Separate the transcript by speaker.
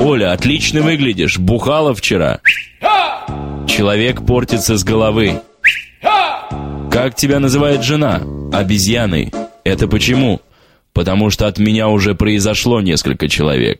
Speaker 1: Оля, отлично выглядишь, бухала вчера. Человек портится с головы. Как тебя называет жена? Обезьяной. Это почему? Потому что от меня уже произошло несколько человек.